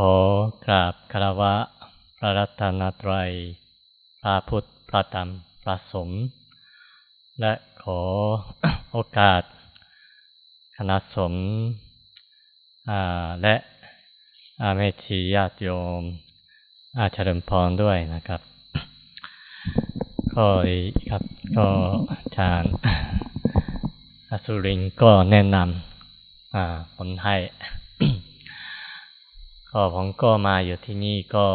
ขอกราบคารวะพระรัตนตรัย พระพุทธ พระธรรม พระสงฆ์ และขอโอกาส คณะสงฆ์และอาเมชีญาติโยม อาเฉลิมพรด้วยนะครับ ก็ครับ ก็อาจารย์อสุรินก็แนะนำผลให้ ก็ผมก็มาอยู่ที่นี่ก็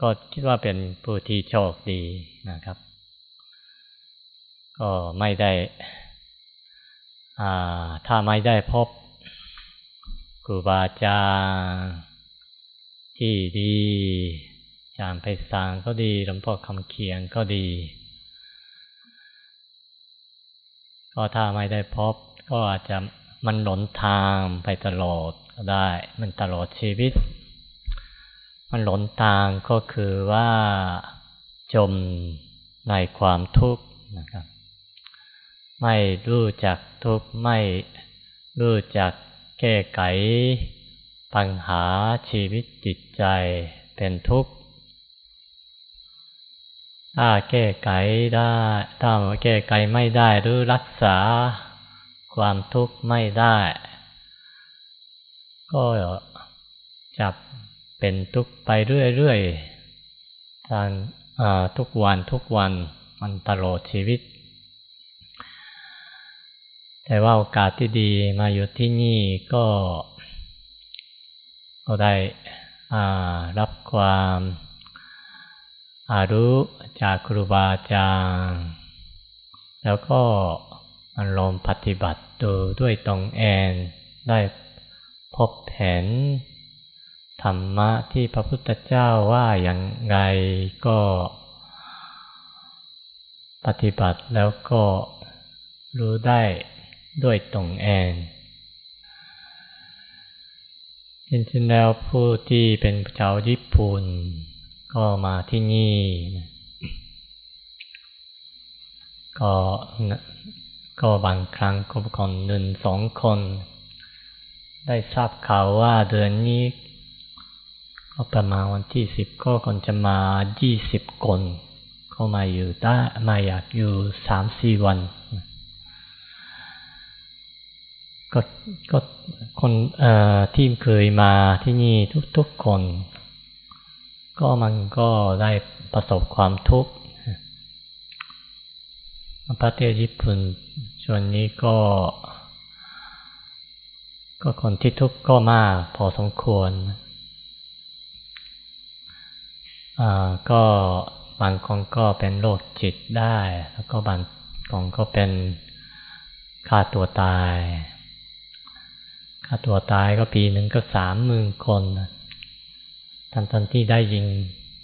ก็คิดว่าเป็นผู้ที่โชคดีนะครับ ก็ไม่ได้อ่าถ้าไม่ได้พบครูบาอาจารย์ที่ดีจารย์ไพศาลก็ดีหลวงพ่อคำเขียนก็ดี ก็ถ้าไม่ได้พบ ก็อาจจะมันหลนทางไปตลอด ได้มันตลอดชีวิต มันหลนทางก็คือว่าจมในความทุกข์นะครับ ไม่รู้จักทุกข์ไม่รู้จักแก้ไข ปัญหาชีวิตจิตใจเป็นทุกข์ถ้าแก้ไขได้ ถ้าแก้ไขไม่ได้หรือรักษาความทุกข์ไม่ได้ ก็จับเป็นทุกไปเรื่อยๆทางทุกวันทุกวันมันตลอดชีวิต แต่ว่าโอกาสที่ดีมาอยู่ที่นี่ก็ก็ได้รับความอารู้จากครูบาอาจารย์แล้วก็มันลงปฏิบัติดูด้วยตรงแอนได้ พบเห็น ธรรมะที่พระพุทธเจ้าว่าอย่างไรก็ ปฏิบัติแล้วก็รู้ได้ด้วยตรงเองจริงๆแล้วผู้ที่เป็นชาวญี่ปุ่น ก็มาที่นี่ ก็ก็บางครั้งก็คนหนึ่งสองคน ได้ทราบข่าวว่าเดือนนี้ ก็ประมาณวันที่สิบก็คนจะมายี่สิบคนเข้ามาอยู่ได้มาอยากอยู่สามสี่วัน ก็ก็คนเอ่อที่เคยมาที่นี่ทุกๆคน ก็มันก็ได้ประสบความทุกข์ประเทศญี่ปุ่นส่วนนี้ก็ ก็คนที่ทุกข์ก็มากพอสมควรอ่าก็บางคนก็เป็นโรคจิตได้ แล้วก็บางคนก็เป็นฆ่าตัวตายฆ่าตัวตายก็ปีหนึ่งก็สามหมื่นคนทันตอนที่ได้ยิง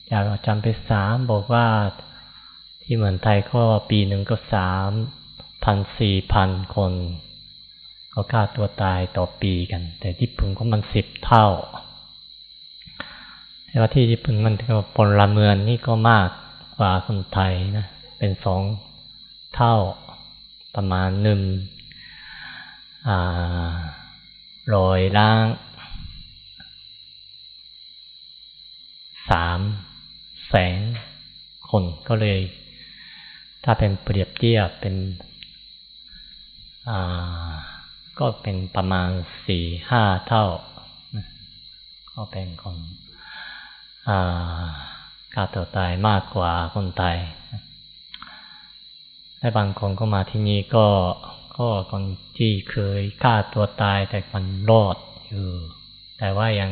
อยากจำไปสามบอกว่าที่เหมือนไทยก็ปีหนึ่งก็สามพันสี่พันคน ก็ฆ่าตัวตายต่อปีกัน แต่ญี่ปุ่นก็มันสิบเท่าแต่ว่าที่ญี่ปุ่นมันก็พลเมืองนี่ก็มากกว่าคนไทยนะเป็นสองเท่าประมาณหนึ่งรอยล้างสามแสนคนก็เลย ถ้าเป็นเปรียบเทียบเป็นอ่า ก็เป็นประมาณสี่ห้าเท่า ก็เป็นคนฆ่าตัวตายมากกว่าคนไทยและบางคนก็มาที่นี่ก็ก็คนที่เคยฆ่าตัวตายแต่มันรอดอยู่ แต่ว่ายัง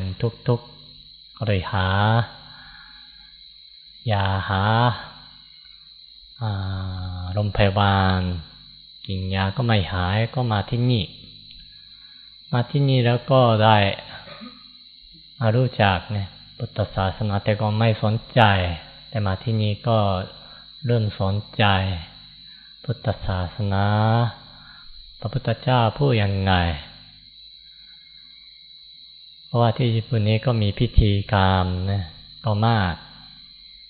ทุกๆก็เลยหา ยาหาโรงพยาบาลกินยาก็ไม่หายก็มาที่นี่ มาที่นี่แล้วก็ได้มารู้จักเนี่ยพุทธศาสนาแต่ก็ไม่สนใจ แต่มาที่นี่ก็เริ่มสนใจ พุทธศาสนา พระพุทธเจ้าพูดยังไง เพราะว่าที่ญี่ปุ่นนี้ก็มีพิธีกรรมนะก็มาก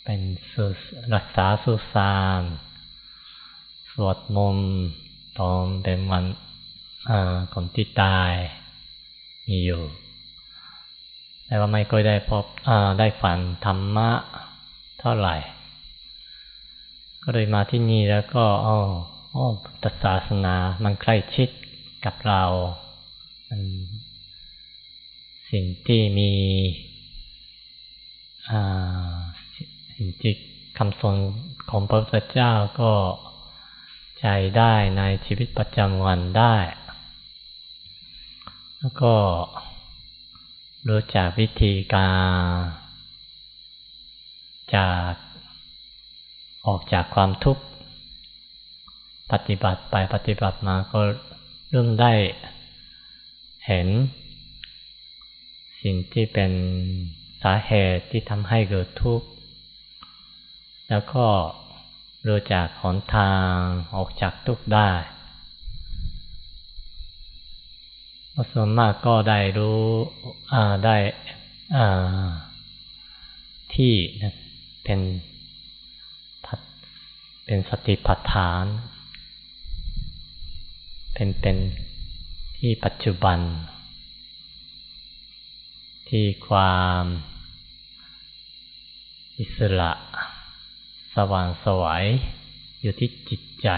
เป็นสุรักษาสุสานสวดมนต์ตอนเป็นวัน คนที่ตายมีอยู่ แต่ว่าไม่ค่อยได้พบได้ฝันธรรมะเท่าไหร่ ก็เลยมาที่นี่แล้วก็อ๋ออ๋อพุทธศาสนามันใกล้ชิดกับเราสิ่งที่มีสิ่งที่คำสอนของพระพุทธเจ้าก็ใจได้ในชีวิตประจำวันได้ แล้วก็รู้จักวิธีการจากออกจากความทุกข์ปฏิบัติไปปฏิบัติมาก็เริ่มได้เห็น สิ่งที่เป็นสาเหตุที่ทำให้เกิดทุกข์ แล้วก็รู้จักหนทางออกจากทุกข์ได้ ส่วนมากก็ได้รู้ได้ที่เป็นเป็นสติปัฏฐาน เป็นเป็นที่ปัจจุบัน ที่ความอิสระ สว่างสวยอยู่ที่จิตใจ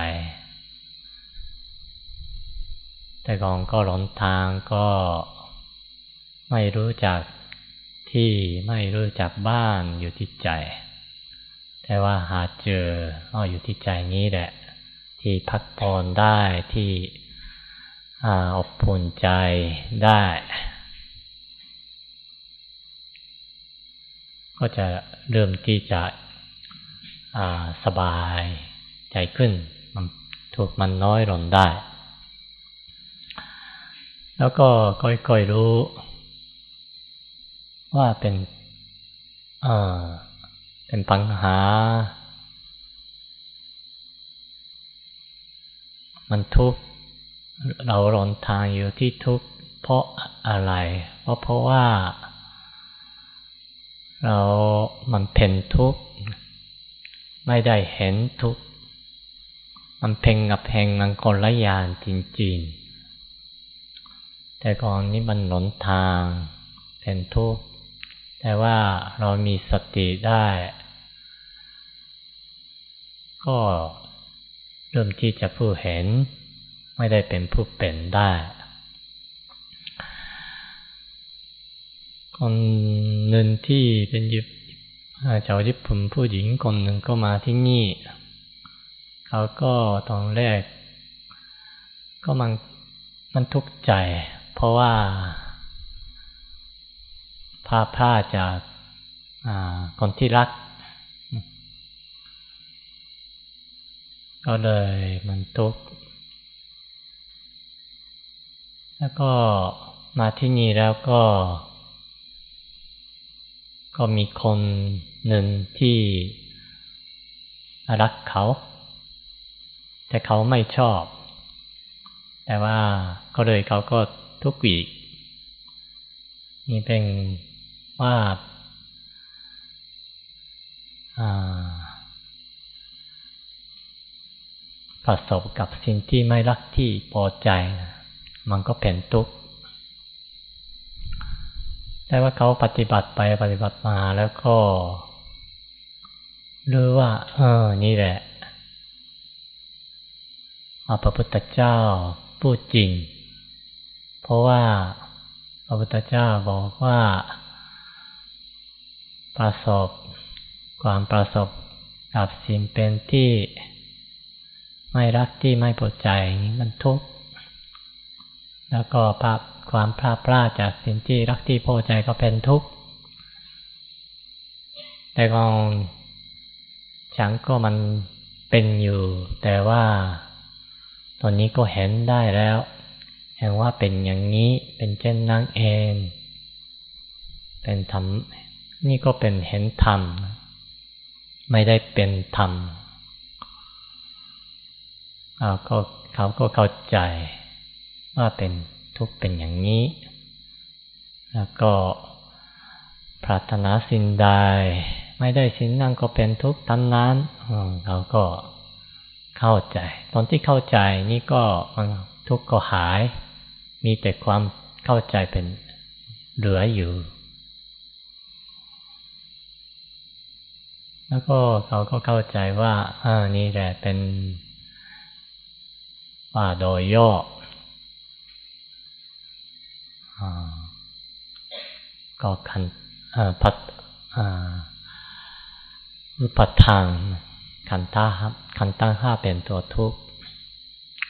แต่ก่อนก็หลงทางก็ไม่รู้จักที่ไม่รู้จักบ้านอยู่ที่ใจ แต่ว่าหาเจออ๋ออยู่ที่ใจนี้แหละ ที่พักผ่อนได้ที่อบอุ่นใจได้ ก็จะเริ่มที่จะสบายใจขึ้น มันถูกมันน้อยลงได้ แล้วก็ค่อยๆรู้ ว่าเป็นเออเป็นปัญหา มันทุกข์เราหลงทางอยู่ที่ทุกข์เพราะอะไร เพราะเพราะว่า เรา มันเพ่นทุกข์ ไม่ได้เห็นทุกข์ มันเพ่งกับเพ่งมันคนละอย่างจริง ๆ แต่ก่อนนี้มันหลนทางเป็นทุกข์แต่ว่าเรามีสติได้ ก็เริ่มที่จะผู้เห็น ไม่ได้เป็นผู้เป็นได้ คนหนึ่งที่เป็นยิบชาวญี่ปุ่นผู้หญิงคนหนึ่งก็มาที่นี่ เขาก็ตอนแรก ก็มันมันทุกข์ใจ ราะว่าพาพลาดจากคนที่รัก ก็เลยมันทุกข์ แล้วก็มาที่นี่แล้วก็ ก็มีคนหนึ่งที่รักเขา แต่เขาไม่ชอบ แต่ว่าก็เลยเขาก็ ทุกข์อีกนี่เป็นว่าประสบกับสิ่งที่ไม่รักที่พอใจ มันก็เป็นทุกข์แต่ว่าเขาปฏิบัติไปปฏิบัติมาแล้วก็รู้ว่า เออ นี่แหละพระพุทธเจ้าพูดจริง เพราะว่าพระพุทธเจ้าบอกว่า ประสบความประสบกับสิ่งเป็นที่ไม่รักที่ไม่พอใจนี่มันทุกข์แล้วก็ภาพความพลาดพลาดจากสิ่งที่รักที่พอใจก็เป็นทุกข์แต่กองฉันก็มันเป็นอยู่ แต่ว่าตอนนี้ก็เห็นได้แล้ว เห็นว่าเป็นอย่างนี้เป็นเช่นนั้นเอง เป็นธรรม นี่ก็เป็นเห็นธรรม ไม่ได้เป็นธรรมเขาก็เขาก็เข้าใจว่าเป็นทุกข์เป็นอย่างนี้ แล้วก็ปรารถนาสิ่งใดไม่ได้สิ่งนั้นก็เป็นทุกข์ทั้งนั้นเราก็เข้าใจ ตอนที่เข้าใจนี่ก็ทุกข์ก็หาย มีแต่ความเข้าใจเป็นเหลืออยู่ แล้วก็เขาก็เข้าใจว่าอ่านี่แหละเป็นป่าดอยย่อก็คันผัดรูปทางขันตาครับขันตาห้าเป็นตัวทุก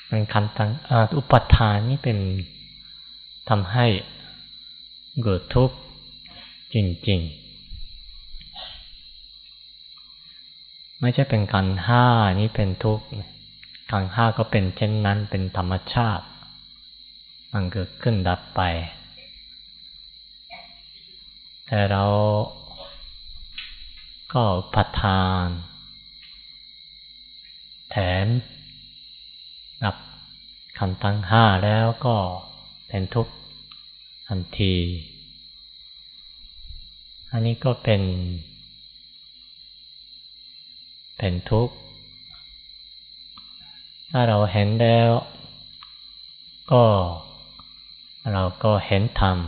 เป็นขันตังอุปทานนี่เป็น ทำให้เกิดทุกข์จริง ๆ ไม่ใช่เป็นการห้านี่เป็นทุกข์การห้าก็เป็นเช่นนั้นเป็นธรรมชาติ มันเกิดขึ้นดับไป แต่เราก็ปัทาน แถมกับขันตั้งห้าแล้วก็ เป็นทุกข์ทันที อันนี้ก็เป็น เป็นทุกข์ ถ้าเราเห็นแล้ว ก็เราก็เห็นธรรม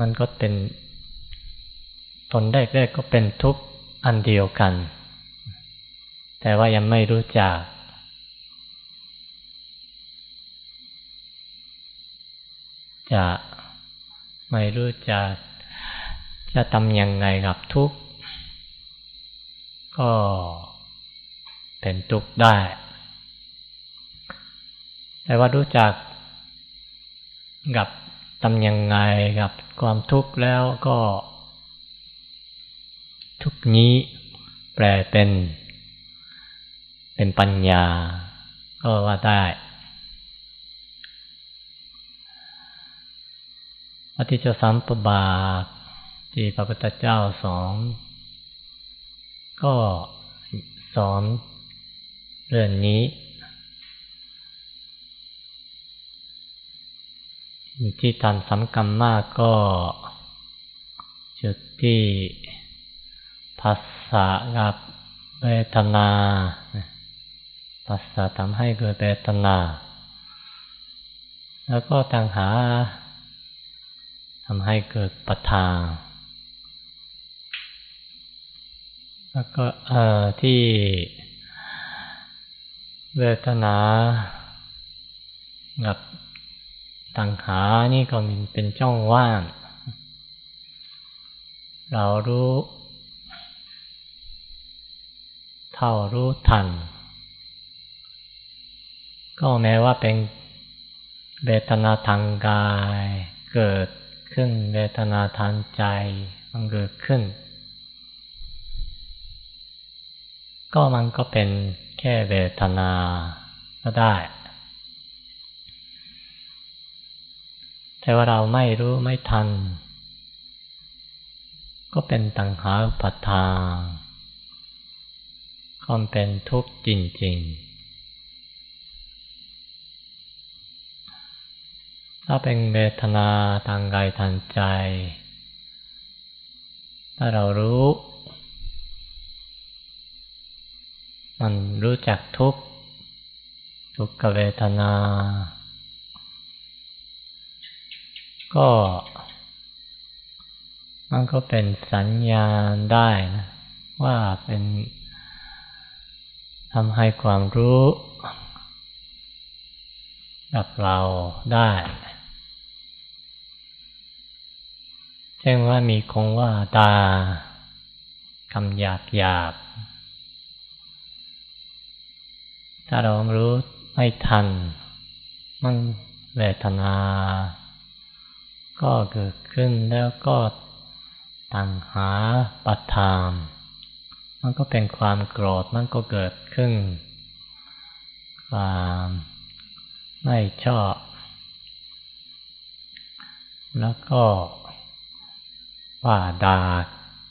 มันก็เป็นตนแรกๆก็เป็นทุกข์อันเดียวกัน แต่ว่ายังไม่รู้จัก จะไม่รู้จักจะทำยังไงกับทุกข์ ก็เป็นทุกข์ได้ แต่ว่ารู้จักกับทำยังไงกับความทุกข์แล้วก็ ทุกนี้แปลเป็น เป็นปัญญา ก็ว่าได้ อธิจสัมปบาทที่พระพุทธเจ้าสอนก็สอนเรื่องนี้ ที่ทำสำคัญมากก็ จุดที่ภาษากับเวทนาภาษาทำให้เกิดเวทนา แล้วก็ตังหาำให้เกิดปัทาแล้วก็เอ่อที่เวทนากับตังหานี่ก็มีเป็นช่องว่าง เรารู้ เท่ารู้ทัน ก็แม้ว่าเป็นเวทนาทางกายเกิด ขึ้นเวทนาทางใจมันเกิดขึ้น ก็มันก็เป็นแค่เวทนาก็ได้ แต่ว่าเราไม่รู้ไม่ทัน ก็เป็นตังหาปัทาความเป็นทุกข์จริง ๆ ถ้าเป็นเวทนาทางกายทางใจ ถ้าเรารู้ มันรู้จักทุกทุกขเวทนา ก็มันก็เป็นสัญญาณได้นะว่าเป็นทำให้ความรู้ กับเราได้ เช่นว่ามีคงว่าตาคำหยาบหยาบ ถ้าเรารู้ไม่ทัน มันเวทนา ก็เกิดขึ้นแล้วก็ตั้งหาปัจธามมันก็เป็นความโกรธมันก็เกิดขึ้น ความไม่ชอบ แล้วก็ ว่าดา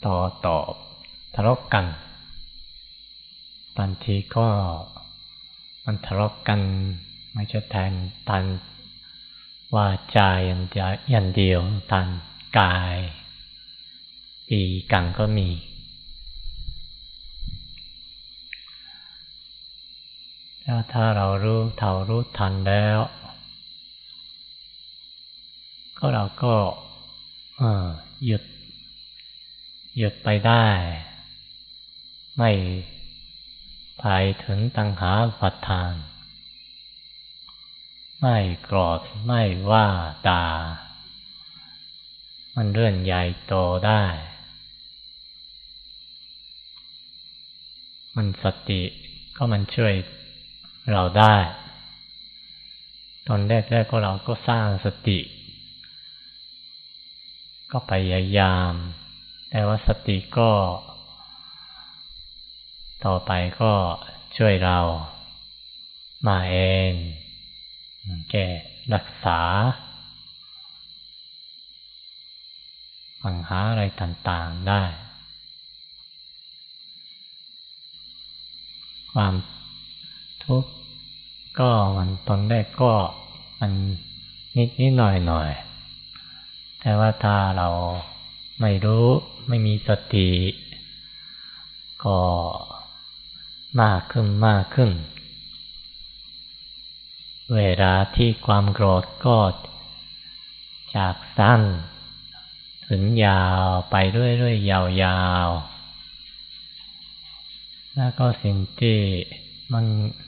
ต่อตอบทะเลาะกันบางทีก็มันทะเลาะกัน ไม่ใช่แทนตันว่าใจอย่างอย่างเดียวตันกายปีกันก็มีถ้าถ้าเรารู้เท่ารู้ทันแล้ว ก็เราก็หยุด หยุดไปได้ ไม่ไปถึงตังหาปัฏฐาน ไม่กรอดไม่ว่าด่า มันเรื่อนใหญ่โตได้ มันสติก็มันช่วยเราได้ ตอนแรกๆก็เราก็สร้างสติ ก็พยายาม แต่ว่าสติก็ ต่อไปก็ช่วยเรา มาเอง แก้รักษา ปัญหาอะไรต่างๆได้ ความทุกข์ก็มันตอนแรกก็มันนิดนิดหน่อยหน่อย แต่ว่าถ้าเราไม่รู้ ไม่มีสติ ก็มากขึ้นมากขึ้น เวลาที่ความโกรธก็จากสั้น ถึงยาวไปเรื่อยๆยาวๆ แล้วก็สิ่งที่มัน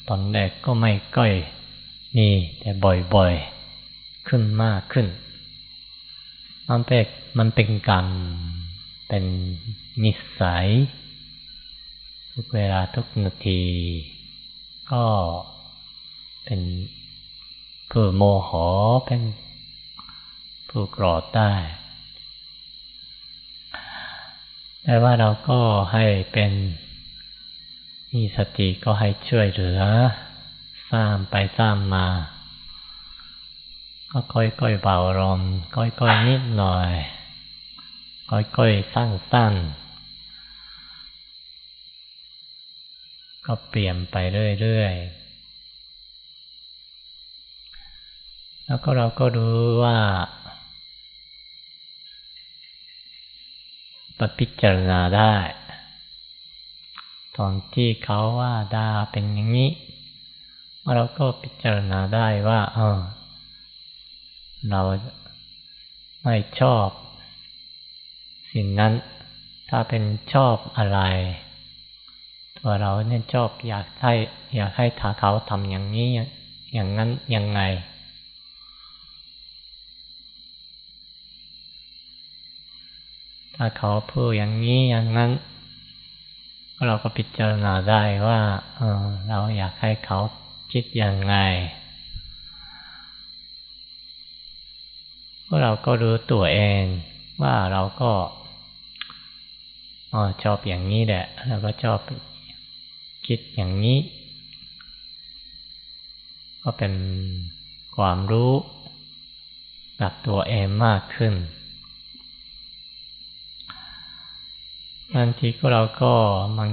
ตอนแรกก็ไม่ก้อยมีแต่บ่อยๆ ขึ้นมากขึ้น มันเป็นมันเป็นกรรม เป็นนิสัย ทุกเวลาทุกนาที ก็เป็นผู้โมโหเป็นผู้โกรธได้ แต่ว่าเราก็ให้เป็นมีสติก็ให้ช่วยเหลือสร้างไปสร้างมา ก็ค่อยๆเบาลมค่อยๆนิดหน่อย ค่อยๆสั้นๆก็เปลี่ยนไปเรื่อยๆ แล้วก็เราก็รู้ว่าพิจารณาได้ ตอนที่เขาว่าดาเป็นอย่างนี้ เราก็พิจารณาได้ว่า เออ เราไม่ชอบ สิ่งนั้น ถ้าเป็นชอบอะไร ตัวเราเนี่ยชอบอยากให้อยากให้ถาเขาทำอย่างนี้ อย่างนั้นยังไง ถ้าเขาพูดอย่างนี้อย่างนั้นเราก็พิจารณาได้ว่าเออเราอยากให้เขาคิดอย่างไงเราก็รู้ตัวเองว่าเราก็ อชอบอย่างนี้แหละเราก็ชอบคิดอย่างนี้ ก็เป็นความรู้กับตัวเองมากขึ้นบางทีก็เราก็มัน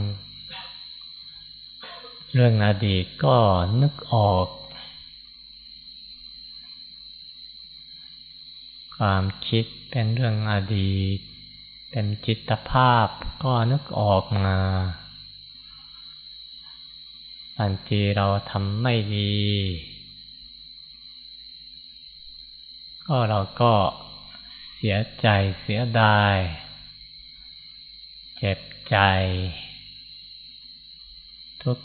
เรื่องอดีตก็นึกออก ความคิดเป็นเรื่องอดีต เป็นจิตภาพก็นึกออกมาบางทีเราทำไม่ดี ก็เราก็เสียใจเสียดาย เจ็บใจ ทุก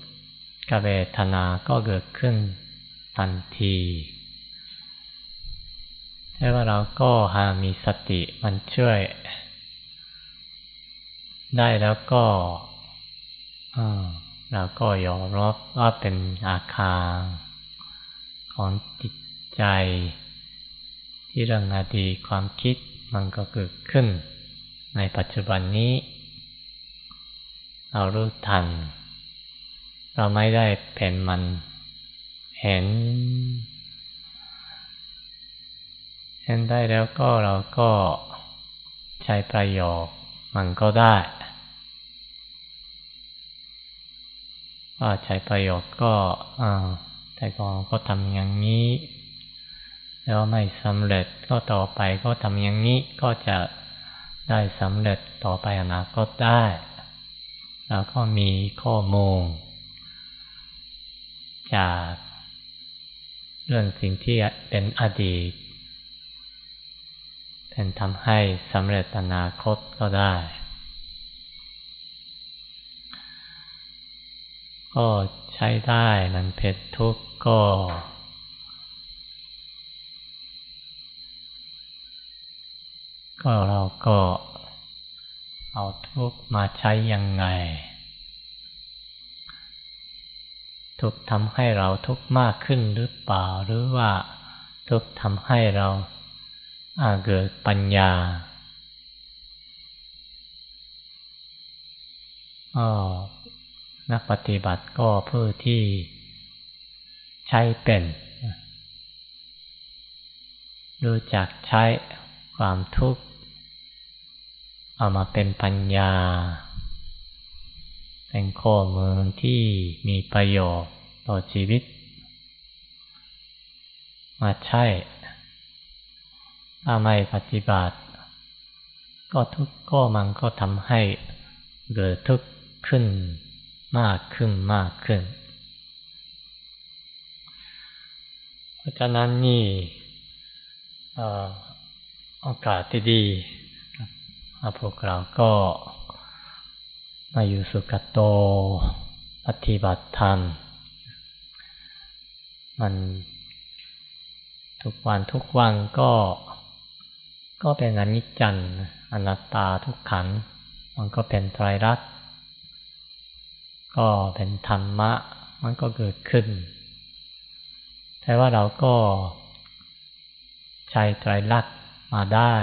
ขเวทนาก็เกิดขึ้นทันทีแต่ว่าเราก็หามีสติมันช่วย ได้แล้วก็เราก็ยอมรับว่าเป็นอาคารของจิตใจ ที่เรื่องอดีความคิดมันก็เกิดขึ้น ในปัจจุบันนี้ เรารู้ทัน เราไม่ได้เป็นมันเห็นเห็นได้แล้วก็เราก็ใช้ประโยชน์ มันก็ได้ว่าใช้ประโยชน์ก็แต่ก่อนก็ทำอย่างนี้ แล้วไม่สำเร็จก็ต่อไปก็ทำอย่างนี้ก็จะได้สำเร็จต่อไปอนาคตได้เราก็มีข้อมูล จากเรื่องสิ่งที่เป็นอดีต เป็นทำให้สำเร็จอนาคตก็ได้ ก็ใช้ได้นันเผ็ดทุกข์ก็ ก็เราก็เอาทุกมาใช้ยังไง ทุกทำให้เราทุกมากขึ้นหรือเปล่าหรือว่าทุกทำให้เรา เกิดปัญญานักปฏิบัติก็เพื่อที่ใช้เป็น รู้จักใช้ความทุกข์ เอามาเป็นปัญญา เป็นข้อมือที่มีประโยชน์ต่อชีวิต มาใช้ ถ้าไม่ปฏิบัติ ก็ทุกข์ก็มันก็ทำให้เกิดทุกข์ขึ้นมากขึ้นมากขึ้น เพราะฉะนั้นนี่โอกาสที่ดีพวกเราก็มาอยู่สุกโตปฏิบัติธรรม มันทุกวันทุกวันก็ ก็เป็นอนิจจันอนัตตาทุกขันมันก็เป็นไตรลักษณ์ก็เป็นธรรมะ มันก็เกิดขึ้น แต่ว่าเราก็ใช้ไตรลักษณ์มาได้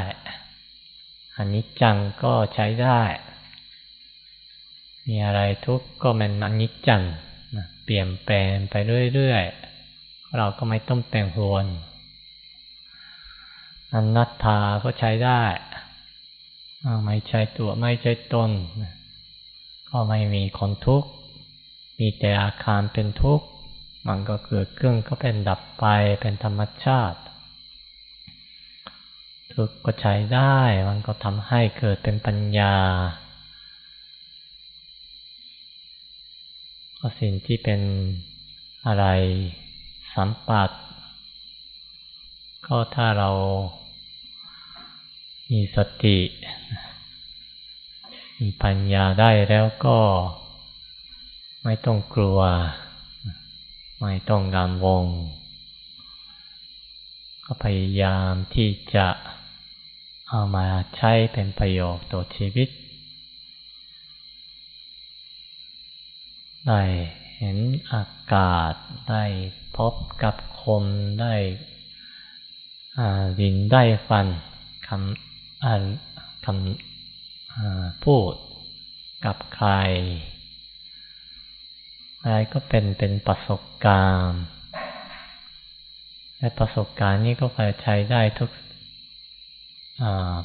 อนนี้จังก็ใช้ได้ มีอะไรทุกข์ก็มันอนิจจังเปลี่ยนแปลงไปเรื่อยๆ เราก็ไม่ต้องแปลงหวน อนัตตาก็ใช้ได้ไม่ใช่ตัวไม่ใช่ตน ก็ไม่มีคนทุกข์ มีแต่อาคารเป็นทุกข์ มันก็เกิดขึ้นก็เป็นดับไปเป็นธรรมชาติ ทุกข์ก็ใช้ได้ มันก็ทำให้เกิดเป็นปัญญาก็สิ่งที่เป็นอะไรสัมปัตก็ถ้าเรา มีสติ มีปัญญาได้แล้วก็ไม่ต้องกลัว ไม่ต้องกังวลก็พยายามที่จะเอามาใช้เป็นประโยชน์ต่อชีวิต ได้เห็นอากาศ ได้พบกับคนได้ดินได้ฟันคำ คำพูดกับใครอะไรก็เป็นเป็นประสบการณ์ และประสบการณ์นี้ก็ไปใช้ได้ทุก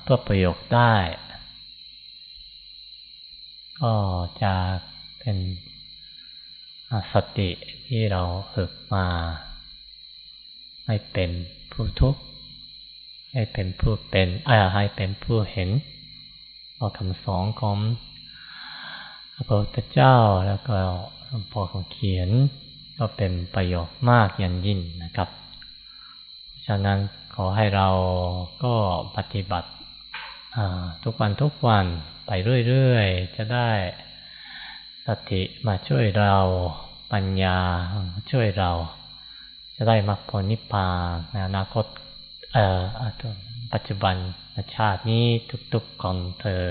เพื่อประโยชน์ได้ ก็จะเป็นสติที่เราฝึกมา ให้เป็นผู้ทุกข์ ให้เป็นผู้เป็นให้เป็นผู้เห็นเอาคำสอนของพระพุทธเจ้าแล้วก็พอของเขียนก็เป็นประโยชน์มากยันยิ่งนะครับฉะนั้นขอให้เราก็ปฏิบัติทุกวันทุกวันไปเรื่อยๆ จะได้สติมาช่วยเราปัญญาช่วยเรา จะได้มรรคผลนิพพานในอนาคต ปัจจุบันชาตินี้ทุกๆของเธอ